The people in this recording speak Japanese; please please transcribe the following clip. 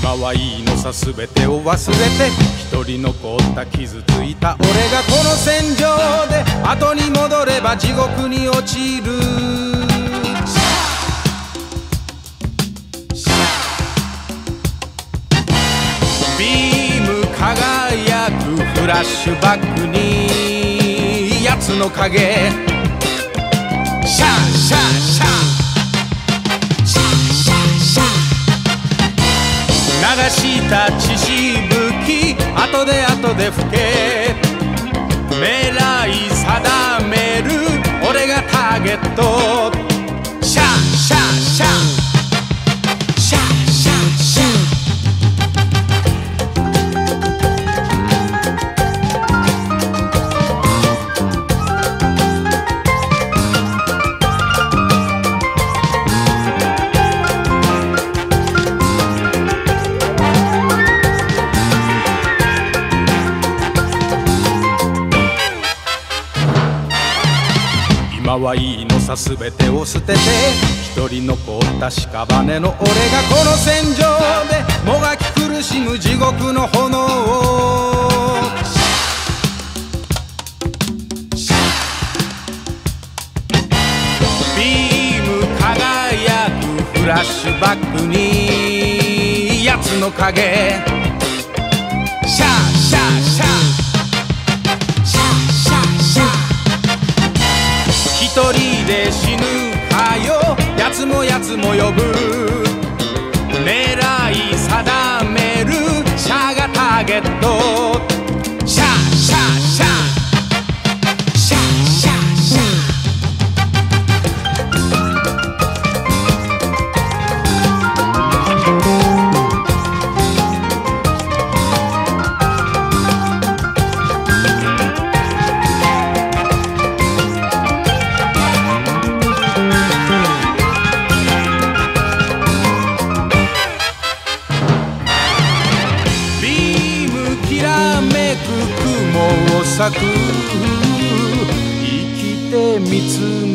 今はいいのさ全てを忘れて一人残った傷ついた俺がこの戦場で後に戻れば地獄に落ちる。ビーム輝くフラッシュバックに奴の影シャーシャーシャー流した血しぶき後で後で吹け狙い定める俺がターゲット今はいいのさ全てを捨てて一人残った屍の俺がこの戦場でもがき苦しむ地獄の炎を。ビーム輝くフラッシュバックに奴の影。シャシャーシャーシャー。で死ぬはよ。やつもやつも呼ぶ。く生きてみつめ